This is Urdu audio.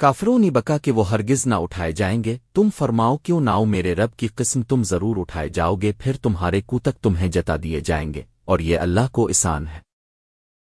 کافروں نے بکا کہ وہ ہرگز نہ اٹھائے جائیں گے۔ تم فرماؤ، کیوں ناؤ میرے رب کی قسم، تم ضرور اٹھائے جاؤ گے، پھر تمہارے کوتک تمہیں جتا دیے جائیں گے، اور یہ اللہ کو اسان ہے۔